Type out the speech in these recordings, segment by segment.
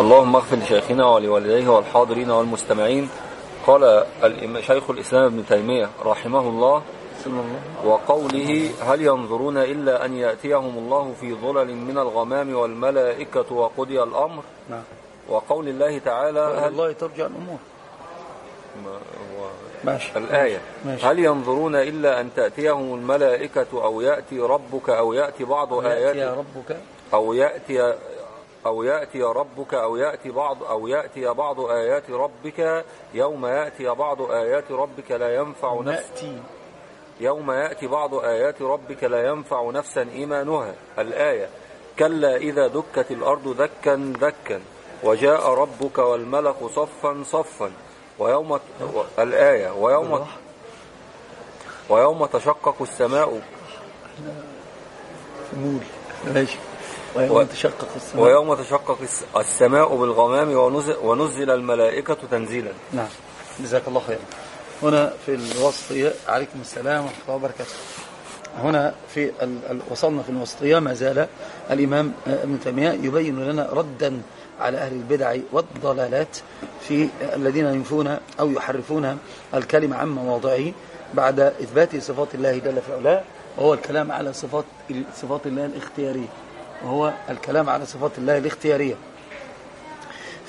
اللهم اغفر لشيخنا ولوالديه والحاضرين والمستمعين. قال شيخ الإسلام ابن تيمية رحمه الله وقوله هل ينظرون إلا أن يأتيهم الله في ظلل من الغمام والملائكة وقضي الأمر؟ نعم. وقول الله تعالى هل الله ترجع الأمور. ماشي. الآية. ماشي. هل ينظرون إلا أن تأتيهم الملائكة أو يأتي ربك أو يأتي بعض آيات يأتي ربك؟ أو يأتي أو يأتي ربك أو يأتي بعض أو يأتي بعض آيات ربك يوم يأتي بعض آيات ربك لا ينفع نفس يوم يأتي بعض آيات ربك لا ينفع نفسا إيمانها. الآية كلا إذا دكت الأرض دكا دكا وجاء ربك والملك صفا صفا. ويوم الآية ويوم ويوم تشقق السماء. مول ماشي. ويوم تشقق السماء. ويوم تشقق السماء بالغمام ونزل, ونزل الملائكة تنزيلا. نعم. جزاك الله خيرا. هنا في الوسطية عليكم السلام ورحمة الله وبركاته. هنا في وصلنا في الوسطية ما زال الإمام ابن تيمية يبين لنا ردا على أهل البدع والضلالات في الذين ينفون أو يحرفون الكلمة عن مواضعه بعد إثبات صفات الله جل في علاه وهو الكلام على صفات صفات الله الاختيارية. وهو الكلام على صفات الله الاختيارية.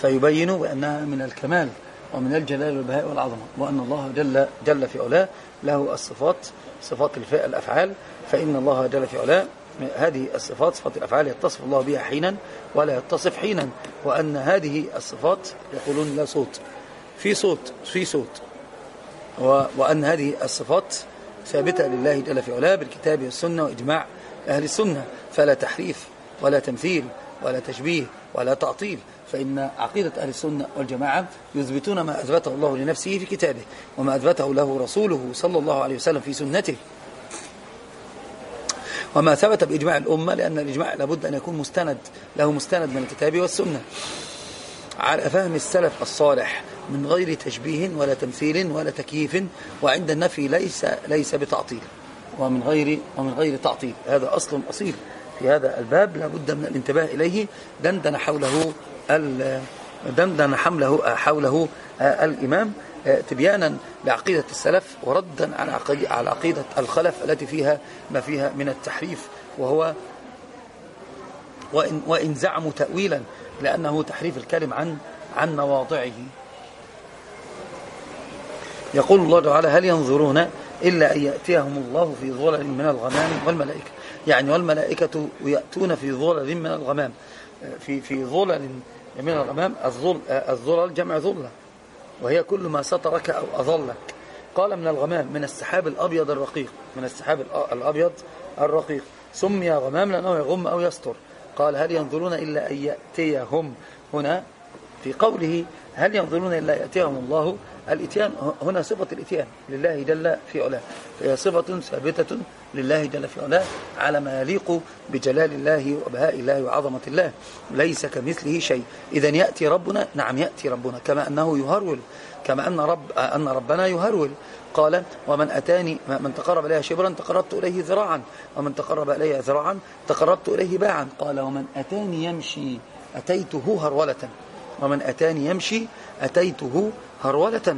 فيبين بأنها من الكمال ومن الجلال والبهاء والعظمة وأن الله جل, جل في علاه له الصفات صفات الأفعال. فإن الله جل في علاه هذه الصفات صفات الأفعال يتصف الله بها حينا ولا يتصف حينا وأن هذه الصفات يقولون لا صوت. في صوت في صوت. وأن هذه الصفات ثابتة لله جل في علاه بالكتاب والسنة وإجماع أهل السنة. فلا تحريف ولا تمثيل ولا تشبيه ولا تعطيل فإن عقيدة أهل السنة والجماعة يثبتون ما أثبته الله لنفسه في كتابه وما أثبته له رسوله صلى الله عليه وسلم في سنته. وما ثبت بإجماع الأمة لأن الإجماع لابد أن يكون مستند له مستند من الكتاب والسنة. على فهم السلف الصالح من غير تشبيه ولا تمثيل ولا تكييف وعند النفي ليس ليس بتعطيل ومن غير ومن غير تعطيل هذا أصل أصيل. في هذا الباب لابد من الانتباه إليه. دندن حوله دندن حمله حوله الإمام تبيانا لعقيدة السلف وردا على عقيدة الخلف التي فيها ما فيها من التحريف وهو وإن, وإن زعموا تأويلا لأنه تحريف الكلم عن عن مواضعه. يقول الله تعالى هل ينظرون إلا أن يأتيهم الله في ظلل من الغمام والملائكة؟ يعني والملائكة يأتون في ظلل من الغمام. في في ظلل من الغمام الظل الظلل جمع ظلة وهي كل ما سترك أو أظلك. قال من الغمام من السحاب الأبيض الرقيق من السحاب الأبيض الرقيق. سمي غمام لأنه يغم أو يستر. قال هل ينظرون إلا أن يأتيهم؟ هنا في قوله هل ينظرون إلا يأتيهم الله؟ الإتيان هنا صفة الإتيان لله جل في علاه. فهي صفة ثابتة لله جل في علاه على ما يليق بجلال الله وبهاء الله وعظمة الله ليس كمثله شيء. إذا يأتي ربنا نعم يأتي ربنا كما أنه يهرول كما أن, رب أن ربنا يهرول. قال ومن أتاني من تقرب إليه شبرا تقربت إليه ذراعا. ومن تقرب إليه ذراعا تقربت إليه باعا. قال ومن أتاني يمشي أتيته هرولة. ومن أتاني يمشي أتيته هرولة.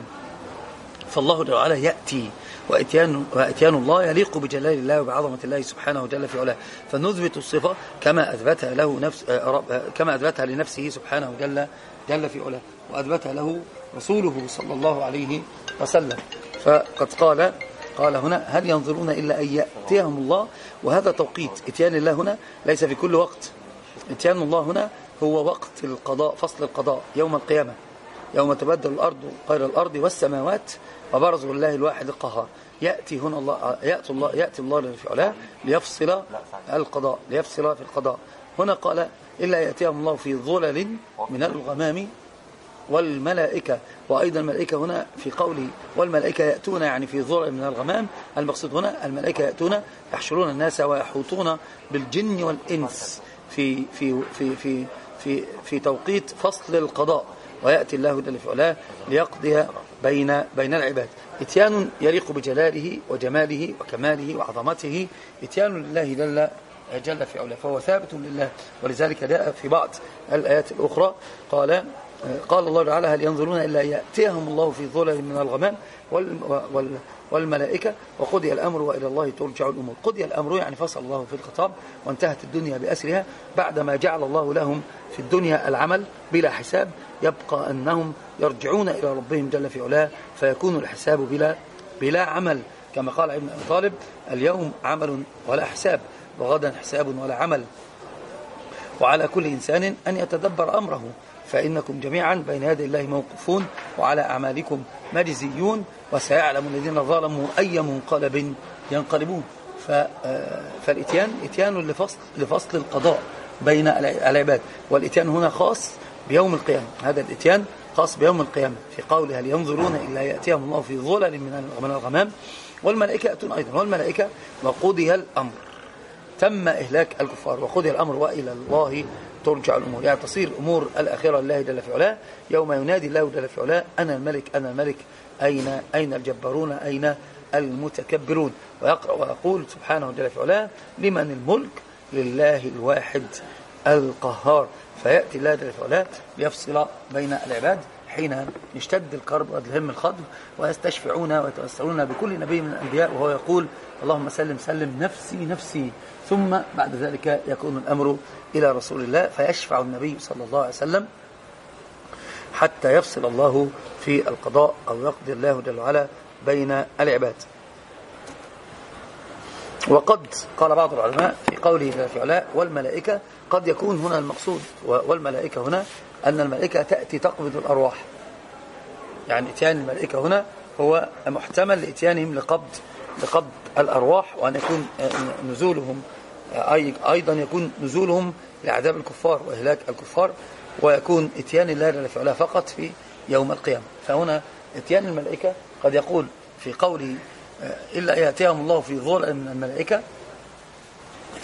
فالله تعالى يأتي وإتيان, وإتيان الله يليق بجلال الله وبعظمة الله سبحانه وجل في علاه. فنثبت الصفة كما أثبتها له نفس كما أثبتها لنفسه سبحانه وجل جل في علاه. وأثبتها له رسوله صلى الله عليه وسلم. فقد قال قال هنا هل ينظرون إلا أن يأتيهم الله؟ وهذا توقيت. إتيان الله هنا ليس في كل وقت. إتيان الله هنا هو وقت القضاء فصل القضاء يوم القيامة. يوم تبدل الأرض غير الأرض والسماوات وبرزوا الله الواحد القهار. يأتي هنا الله يأتي الله يأتي الله علاه ليفصل القضاء ليفصل في القضاء. هنا قال إلا يأتيهم الله في ظلل من الغمام والملائكة. وأيضا الملائكة هنا في قوله والملائكة يأتون يعني في ظلل من الغمام. المقصود هنا الملائكة يأتون يحشرون الناس ويحوطون بالجن والإنس في في في في في في توقيت فصل القضاء. ويأتي الله جل في علاه ليقضي بين بين العباد. إتيان يليق بجلاله وجماله وكماله وعظمته. إتيان لله جل جل في علاه فهو ثابت لله ولذلك جاء في بعض الآيات الأخرى. قال قال الله تعالى هل ينظرون إلا يأتيهم الله في ظلل من الغمام والملائكة؟ وقضي الأمر وإلى الله ترجع الأمور. قضي الأمر يعني فصل الله في الخطاب وانتهت الدنيا بأسرها بعدما جعل الله لهم في الدنيا العمل بلا حساب. يبقى أنهم يرجعون إلى ربهم جل في علاه فيكون الحساب بلا, بلا عمل. كما قال ابن أبي طالب اليوم عمل ولا حساب وغدا حساب ولا عمل. وعلى كل إنسان أن يتدبر أمره فإنكم جميعا بين يدي الله موقوفون وعلى أعمالكم مجزيون وسيعلم الذين ظلموا أي منقلب ينقلبون. آه، فالإتيان إتيان لفصل, لفصل القضاء بين العباد. والإتيان هنا خاص بيوم القيامة. هذا الإتيان خاص بيوم القيامة. في قوله هل ينظرون إلا يأتيهم الله في ظلل من الغمام؟ والملائكة يأتون أيضا. والملائكة وقضي الأمر. تم إهلاك الكفار. وقضي الأمر وإلى الله ترجع الأمور. يعني تصير الأمور الأخيرة لله جل في علاه. يوم ينادي الله جل في علاه أنا الملك أنا الملك. أين أين الجبارون؟ أين المتكبرون؟ ويقرأ ويقول سبحانه جل في علاه لمن الملك؟ لله الواحد القهار. فيأتي الله جل في علاه ليفصل بين العباد حين يشتد الكرب ويهم الخضر ويستشفعون ويتوسلون بكل نبي من الأنبياء وهو يقول اللهم سلم سلم نفسي نفسي. ثم بعد ذلك يكون الأمر إلى رسول الله فيشفع النبي صلى الله عليه وسلم حتى يفصل الله في القضاء أو يقضي الله جل وعلا بين العباد. وقد قال بعض العلماء في قوله جل في علاء والملائكة قد يكون هنا المقصود والملائكة هنا أن الملائكة تأتي تقبض الأرواح. يعني إتيان الملائكة هنا هو محتمل لإتيانهم لقبض لقبض الأرواح وأن يكون نزولهم أيضا يكون نزولهم لعذاب الكفار وإهلاك الكفار ويكون إتيان الله جل فقط في يوم القيامة. فهنا إتيان الملائكة قد يقول في قوله آه، إلا يأتيهم الله في ظلل من الملائكة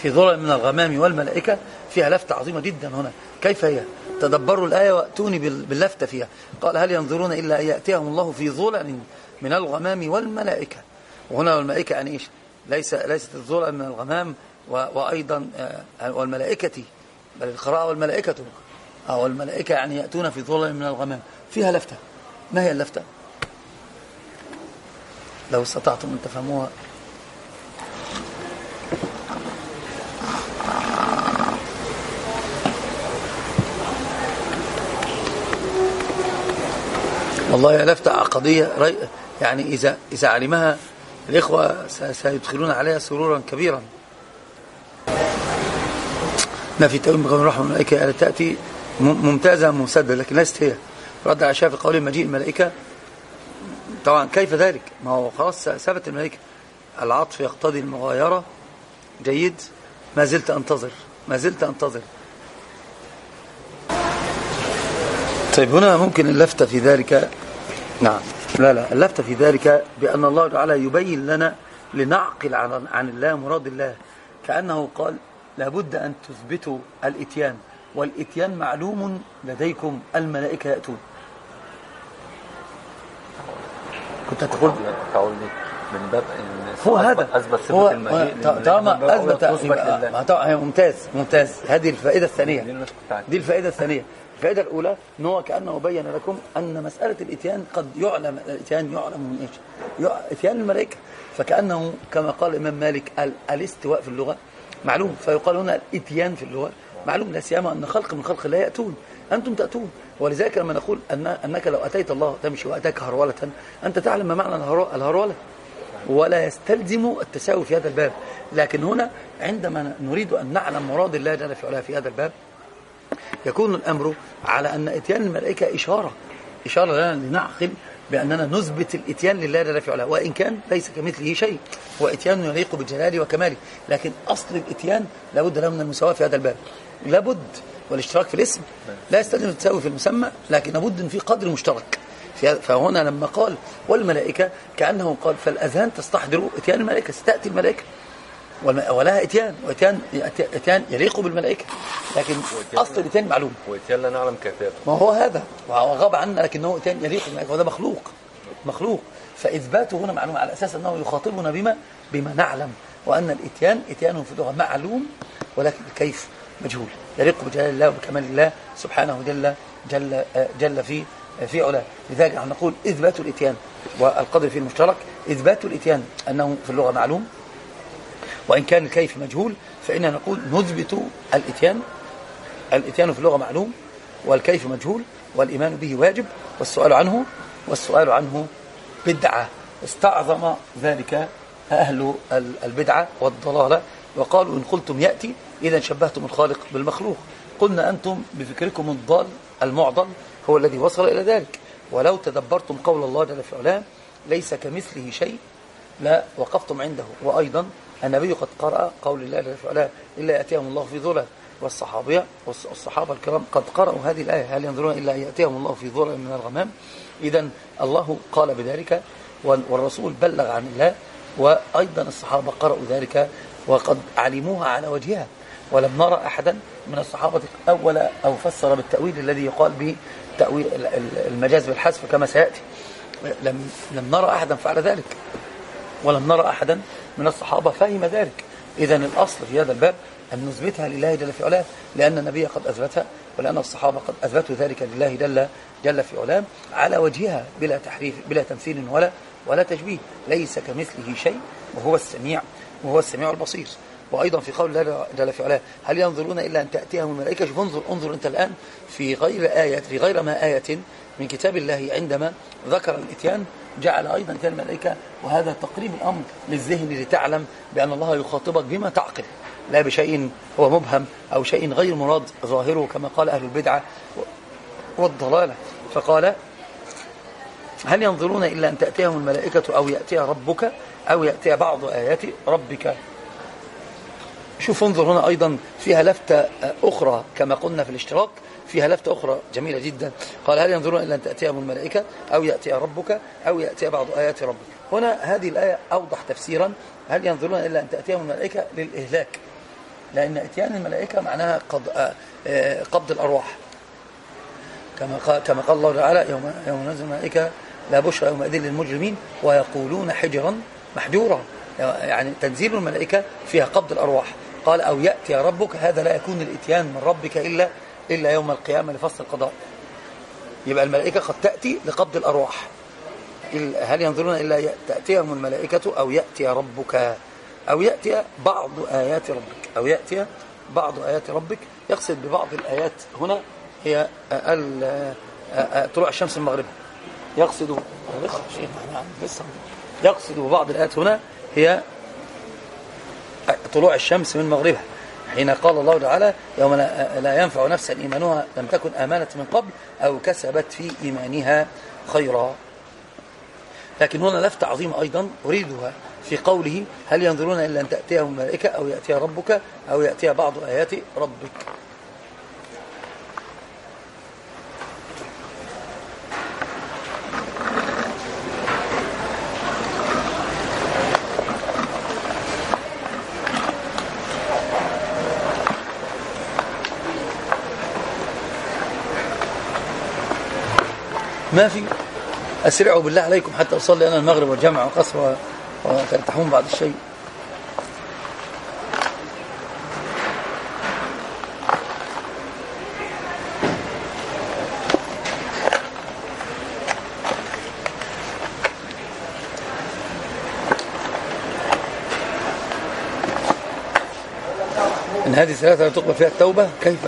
في ظلل من الغمام والملائكة فيها لفتة عظيمة جدا هنا. كيف هي؟ تدبروا الآية وأتوني باللفتة فيها. قال هل ينظرون إلا أن يأتيهم الله في ظلل من الغمام والملائكة؟ وهنا الملائكة يعني إيش؟ ليس ليست الظلل من الغمام وأيضا آه، والملائكة. بل القراءة والملائكة. أو الملائكة يعني يأتون في ظلل من الغمام. فيها لفتة. ما هي اللفتة؟ لو استطعتم أن تفهموها. والله لفتة عقدية يعني إذا, إذا علمها الإخوة سيدخلون عليها سرورا كبيرا. ما في تأويل بقول الرحمة الملائكة تأتي ممتازة مسددة لكن ليست هي. رد على شافي قول مجيء الملائكة. طبعا كيف ذلك؟ ما هو خلاص ثبت الملائكة. العطف يقتضي المغايرة. جيد. ما زلت أنتظر. ما زلت أنتظر. طيب هنا ممكن اللفتة في ذلك نعم. لا لا اللفتة في ذلك بأن الله تعالى يبين لنا لنعقل عن, الله مراد الله. كأنه قال لابد أن تثبتوا الإتيان والإتيان معلوم لديكم الملائكة يأتون. كنت تقول؟ تقول من باب هو هذا صفة المجيء طالما أثبت ممتاز ممتاز. هذه الفائدة الثانية. دي الفائدة الثانية. الفائدة الأولى إن هو كأنه بين لكم أن مسألة الإتيان قد يعلم الإتيان يعلم من إيش؟ إتيان الملائكة. فكأنه كما قال الإمام مالك الاستواء في اللغة. معلوم. فيقال هنا الإتيان في اللغة. معلوم. لا سيما أن خلق من خلق لا يأتون. أنتم تأتون. ولذلك لما نقول أن أنك لو أتيت الله تمشي وأتاك هرولة أنت تعلم ما معنى الهرولة. ولا يستلزم التساوي في هذا الباب. لكن هنا عندما نريد أن نعلم مراد الله جل في في هذا الباب يكون الأمر على أن إتيان الملائكة إشارة إشارة لنا لنعقل بأننا نثبت الإتيان لله جل في علاه وإن كان ليس كمثله شيء هو إتيان يليق بجلاله وكماله لكن أصل الإتيان لابد له من المساواة في هذا الباب. لابد والاشتراك في الاسم لا يستلزم التساوي في المسمى لكن لابد في قدر مشترك. فهنا لما قال والملائكة كأنه قال فالأذهان تستحضر إتيان الملائكة ستأتي الملائكة. ولها إتيان وإتيان إتيان يليق بالملائكة. لكن أصل الإتيان معلوم. وإتيان لا نعلم كيفيته ما هو هذا؟ وغاب عنا لكنه إتيان يليق بالملائكة وهذا مخلوق. مخلوق. فإثباته هنا معلوم على أساس أنه يخاطبنا بما بما نعلم. وأن الإتيان إتيان في اللغة معلوم ولكن الكيف مجهول. يليق بجلال الله وبكمال الله سبحانه جل جل جل في في علاه. لذلك نحن نقول إثبات الإتيان والقدر في المشترك. إثبات الإتيان أنه في اللغة معلوم وإن كان الكيف مجهول فإننا نقول نثبت الإتيان الإتيان في اللغة معلوم والكيف مجهول والإيمان به واجب والسؤال عنه والسؤال عنه بدعة. استعظم ذلك أهل البدعة والضلالة وقالوا إن قلتم يأتي إذا شبهتم الخالق بالمخلوق. قلنا أنتم بفكركم الضال المعضل هو الذي وصل إلى ذلك. ولو تدبرتم قول الله جل في علاه ليس كمثله شيء لا وقفتم عنده. وأيضا النبي قد قرأ قول الله في علاه إلا يأتيهم الله في ظلال والصحابية والصحابة الكرام قد قرأوا هذه الآية. هل ينظرون إلا أن يأتيهم الله في ظلال من الغمام؟ إذا الله قال بذلك والرسول بلغ عن الله وأيضا الصحابة قرأوا ذلك وقد علموها على وجهها. ولم نرى أحدا من الصحابة أول أو فسر بالتأويل الذي يقال به تأويل المجاز بالحذف كما سيأتي. لم, لم نرى أحدا فعل ذلك. ولم نرى أحدا من الصحابة فهم ذلك. إذا الأصل في هذا الباب أن نثبتها لله جل في علاه لأن النبي قد أثبتها ولأن الصحابة قد أثبتوا ذلك لله جل, جل في علاه على وجهها بلا تحريف بلا تمثيل ولا ولا تشبيه. ليس كمثله شيء وهو السميع وهو السميع البصير. وأيضا في قول الله جل في علاه هل ينظرون إلا أن تأتيهم الملائكة؟ شوف انظر انظر أنت الآن في غير آية في غير ما آية من كتاب الله عندما ذكر الإتيان جعل أيضا إتيان الملائكة وهذا تقريب الأمر للذهن لتعلم بأن الله يخاطبك بما تعقل لا بشيء هو مبهم أو شيء غير مراد ظاهره كما قال أهل البدعة والضلالة. فقال هل ينظرون إلا أن تأتيهم الملائكة أو يأتي ربك أو يأتي بعض آيات ربك؟ شوف انظر هنا أيضا فيها لفتة أخرى كما قلنا في الاشتراك. فيها لفتة أخرى جميلة جدا. قال هل ينظرون إلا أن تأتيهم الملائكة أو يأتي ربك أو يأتي بعض آيات ربك؟ هنا هذه الآية أوضح تفسيرا. هل ينظرون إلا أن تأتيهم الملائكة للإهلاك؟ لأن إتيان الملائكة معناها قبض, قبض الأرواح. كما قال, كما قال الله تعالى يوم, يوم نزل الملائكة لا بشرى يومئذ للمجرمين ويقولون حجرا محجورا يعني تنزيل الملائكة فيها قبض الأرواح. قال أو يأتي ربك هذا لا يكون الإتيان من ربك إلا, إلا يوم القيامة لفصل القضاء. يبقى الملائكة قد تأتي لقبض الأرواح. هل ينظرون إلا تأتيهم الملائكة أو يأتي ربك؟ أو يأتي بعض آيات ربك. أو يأتي بعض آيات ربك. يقصد ببعض الآيات هنا هي طلوع الشمس من مغربها. يقصد يقصد ببعض الآيات هنا هي طلوع الشمس من مغربها. حين قال الله تعالى يوم لا ينفع نفسا إيمانها لم تكن آمانت من قبل أو كسبت في إيمانها خيرا. لكن هنا لفتة عظيمة أيضا أريدها في قوله هل ينظرون إلا أن تأتيهم الملائكة أو يأتي ربك أو يأتي بعض آيات ربك. ما في أسرعوا بالله عليكم حتى أصلي أنا المغرب والجمع وقصر وترتاحون بعد الشيء إن هذه الثلاثة لا تقبل فيها التوبة كيف؟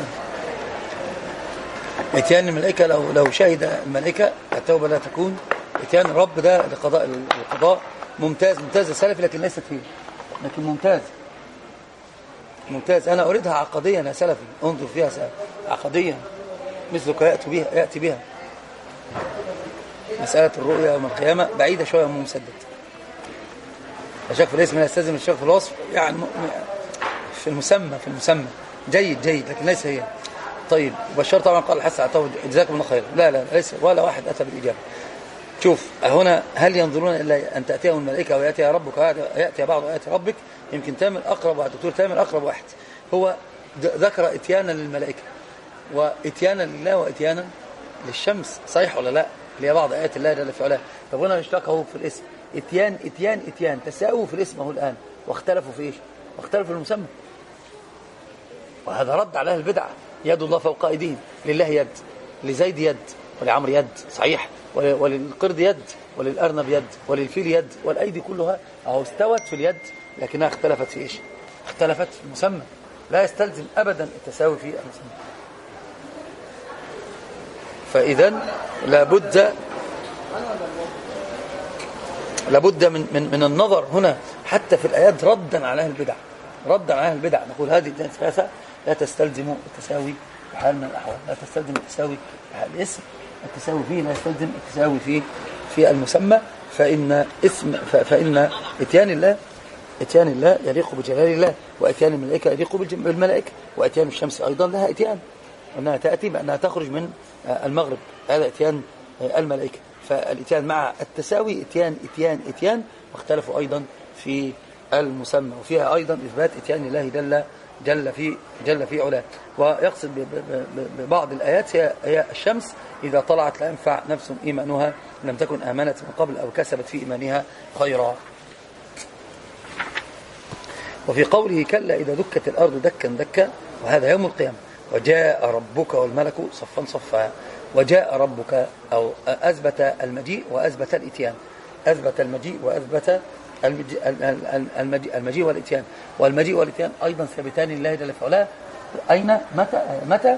إتيان الملائكة لو لو شهد الملائكة التوبة لا تكون. إتيان الرب ده لقضاء القضاء ممتاز ممتاز. السلفي لكن ليست فيه. لكن ممتاز. ممتاز. أنا أريدها عقديا يا سلفي. انظر فيها سلفي. عقديا. مثلك يأتي بها, يأتي بها. مسألة الرؤيا يوم القيامة بعيدة شوية من مسدد. الشيخ في الاسم لا يستلزم الشيخ في الوصف. يعني في المسمى في المسمى. جيد جيد لكن ليس هي. طيب بشار طبعا قال الحسن عطاه جزاكم الله خير لا لا ليس ولا واحد أتى بالإجابة. شوف هنا هل ينظرون إلا أن تأتيهم الملائكة ويأتي ربك؟ ويأتي بعض آيات ربك يمكن تامر أقرب واحد دكتور تامر أقرب واحد. هو ذكر إتيانا للملائكة. وإتيانا لله وإتيانا للشمس. صحيح ولا لا؟ اللي هي بعض آيات الله جل في علاه طب هنا اشتقوا في الاسم. إتيان إتيان إتيان. تساووا في الاسم أهو الآن. واختلفوا في إيش؟ واختلفوا في المسمى. وهذا رد على البدعة. يد الله فوق أيديهم. لله يد لزيد يد ولعمر يد صحيح. وللقرد يد وللأرنب يد وللفيل يد والأيدي كلها أهو استوت في اليد لكنها اختلفت في إيش؟ اختلفت في المسمى. لا يستلزم أبدا التساوي في المسمى. فإذا لابد لابد من, من, من النظر هنا حتى في الآيات ردا على أهل البدع. ردا على أهل البدع. نقول هذه الثلاثة لا تستلزم التساوي في حال من الأحوال. لا تستلزم التساوي في حال الاسم. التساوي فيه لا يستلزم التساوي فيه في المسمى. فإن اسم فإن إتيان الله إتيان الله يليق بجلال الله وإتيان الملائكة يليق بالملائكة وإتيان الشمس أيضا لها إتيان. أنها تأتي بأنها تخرج من المغرب. هذا إتيان الملائكة. فالإتيان مع التساوي إتيان إتيان إتيان واختلفوا أيضا في المسمى. وفيها أيضا إثبات إتيان الله جل جل في جل في علاه. ويقصد ببعض الآيات هي, الشمس إذا طلعت لا ينفع نفس إيمانها لم تكن آمنت من قبل أو كسبت في إيمانها خيرا. وفي قوله كلا إذا دكت الأرض دكا دكا وهذا يوم القيامة. وجاء ربك والملك صفا صفا. وجاء ربك أو أثبت المجيء وأثبت الإتيان. أثبت المجيء وأثبت المجيء, والإتيان. والمجيء والإتيان أيضا ثابتان لله جل في علاه أين؟ متى؟ متى؟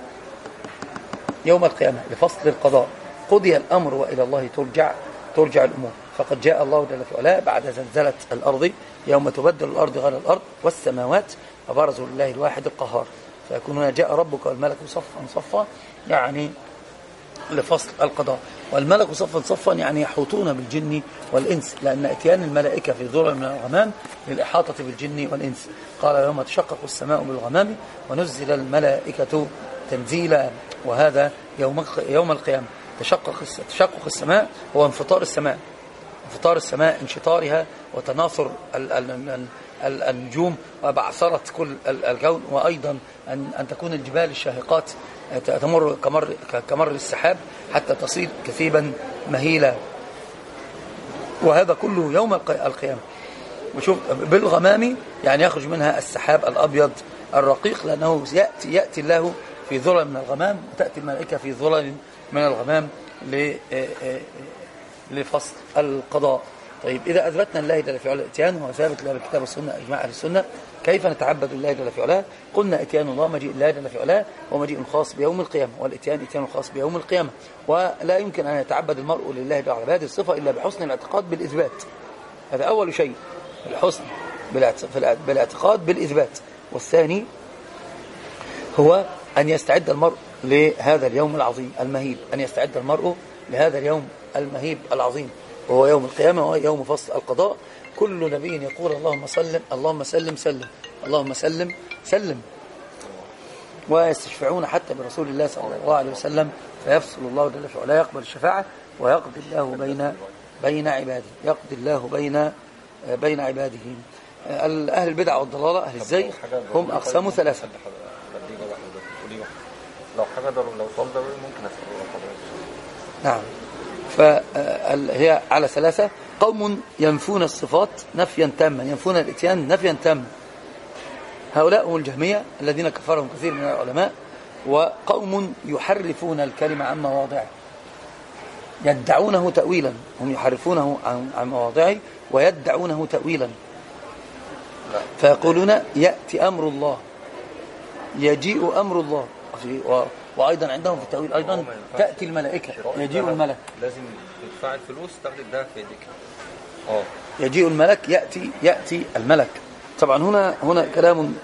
يوم القيامة لفصل القضاء. قضي الأمر وإلى الله ترجع ترجع الأمور. فقد جاء الله جل في علاه بعد زلزلة الأرض يوم تبدل الأرض غير الأرض والسماوات فبرزوا لله الواحد القهار. فيكون هنا جاء ربك والملك صفا صفا يعني لفصل القضاء. والملك صفا صفا يعني يحوطون بالجن والإنس لأن إتيان الملائكة في ذرع من الغمام للإحاطة بالجن والإنس. قال يوم تشقق السماء بالغمام ونزل الملائكة تنزيلا وهذا يوم يوم القيامة. تشقق تشقق السماء هو انفطار السماء. انفطار السماء انشطارها وتناثر النجوم وبعثرة كل الكون وأيضا أن, أن تكون الجبال الشاهقات تمر كمر, كمر السحاب حتى تصير كثيبا مهيلا وهذا كله يوم القيامة. وشوف بالغمام يعني يخرج منها السحاب الأبيض الرقيق لأنه يأتي, يأتي الله في ظلل من الغمام وتأتي الملائكة في ظلل من الغمام لفصل القضاء. طيب إذا أثبتنا الله جل في علاه الاتيان وهو ثابت له بالكتاب والسنة إجماع أهل السنة كيف نتعبد الله جل في علاه؟ قلنا إتيان الله مجيء الله جل في علاه هو مجيء خاص بيوم القيامة. والإتيان إتيان خاص بيوم القيامة. ولا يمكن أن يتعبد المرء لله جل على هذه الصفة إلا بحسن الاعتقاد بالإثبات. هذا أول شيء الحسن بالاعتقاد بالإثبات. والثاني هو أن يستعد المرء لهذا اليوم العظيم المهيب. أن يستعد المرء لهذا اليوم المهيب العظيم. وهو يوم القيامة وهو يوم فصل القضاء. كل نبي يقول اللهم سلم اللهم سلم سلم اللهم سلم سلم. ويستشفعون حتى برسول الله صلى الله عليه وسلم فيفصل الله جل وعلا يقبل الشفاعة ويقضي الله بين بين عباده يقضي الله بين بين عباده. أهل البدع والضلالة أهل الزيغ هم أقسام ثلاثة. لو حاجة ضروري لو ضروري ممكن أسأله نعم. فهي على ثلاثة. قوم ينفون الصفات نفيا تاما ينفون الإتيان نفيا تاما. هؤلاء هم الجهمية الذين كفرهم كثير من العلماء وقوم يحرفون الكلمة عن مواضعه. يدعونه تأويلا هم يحرفونه عن مواضعه ويدعونه تأويلا. فيقولون يأتي أمر الله يجيء أمر الله. وأيضا عندهم في التأويل أيضا تأتي الملائكة يجيء الملك لازم تدفع الفلوس تاخد الذهب في يديك آه يجيء الملك يأتي يأتي الملك. طبعا هنا هنا كلام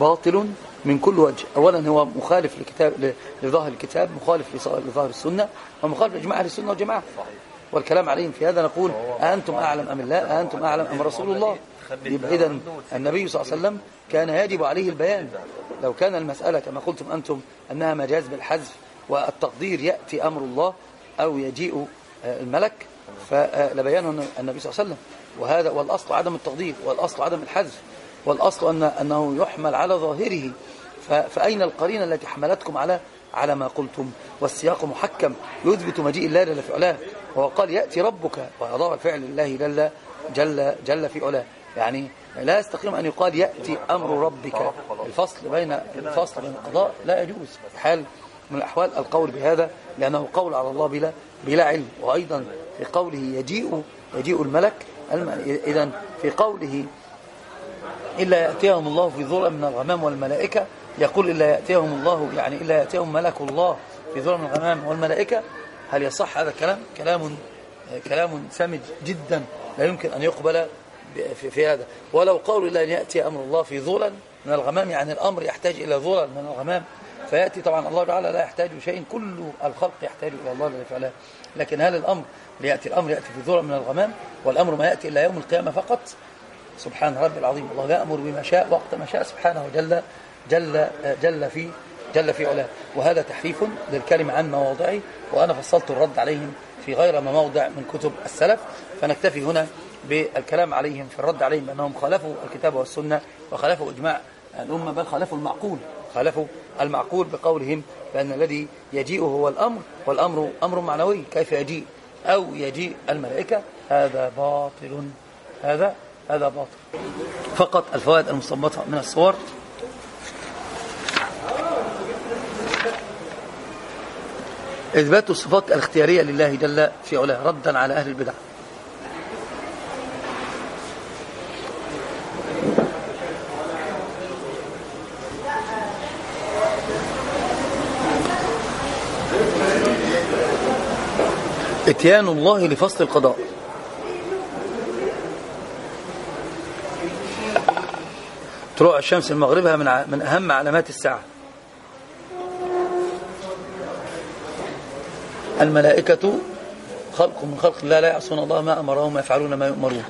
باطل من كل وجه. أولا هو مخالف لكتاب لظاهر الكتاب مخالف لظاهر السنة ومخالف لإجماع أهل السنة والجماعة. والكلام عليهم في هذا نقول أنتم أعلم أم الله أنتم أعلم أم رسول الله؟ يبقى إذن النبي صلى الله عليه وسلم كان يجب عليه البيان. لو كان المسألة كما قلتم أنتم أنها مجاز بالحذف والتقدير يأتي أمر الله أو يجيء الملك. فلبيانه النبي صلى الله عليه وسلم وهذا والأصل عدم التقدير والأصل عدم الحذف والأصل أن أنه يحمل على ظاهره. فأين القرينة التي حملتكم على على ما قلتم؟ والسياق محكم يثبت مجيء الله جل في علاه وهو قال يأتي ربك ويضع الفعل لله جل, جل, جل في علاه. يعني لا يستقيم أن يقال يأتي أمر ربك. الفصل بين الفصل بين القضاء لا يجوز. حال من الأحوال القول بهذا لأنه قول على الله بلا بلا علم. وأيضا في قوله يجيء يجيء الملك إذا في قوله إلا يأتيهم الله في ظلم من الغمام والملائكة. يقول إلا يأتيهم الله يعني إلا يأتيهم ملك الله في ظلم الغمام والملائكة. هل يصح هذا الكلام؟ كلام كلام سمج جدا. لا يمكن أن يقبل في, في هذا. ولو قول إلا أن يأتي أمر الله في ظلل من الغمام يعني الأمر يحتاج إلى ظلل من الغمام فيأتي طبعا الله تعالى لا يحتاج شيء كل الخلق يحتاج إلى الله لفعله لكن هل الأمر ليأتي الأمر يأتي في ظلل من الغمام؟ والأمر ما يأتي إلا يوم القيامة فقط؟ سبحان ربي العظيم الله يأمر بما شاء وقت ما شاء سبحانه جل جل جل في جل في علاه. وهذا تحريف للكلمة عن مواضعه وأنا فصلت الرد عليهم في غير ما موضع من كتب السلف. فنكتفي هنا بالكلام عليهم في الرد عليهم بأنهم خالفوا الكتاب والسنة وخالفوا إجماع الأمة بل خالفوا المعقول. خالفوا المعقول بقولهم بأن الذي يجيء هو الأمر والأمر أمر معنوي كيف يجيء؟ أو يجيء الملائكة؟ هذا باطل. هذا هذا باطل. فقط الفوائد المستنبطة من الصور. إثبات الصفات الاختيارية لله جل في علاه ردا على أهل البدع. إتيان الله لفصل القضاء. طلوع الشمس من مغربها من من أهم علامات الساعة. الملائكة خلق من خلق الله لا يعصون الله ما أمرهم ويفعلون ما يؤمرون.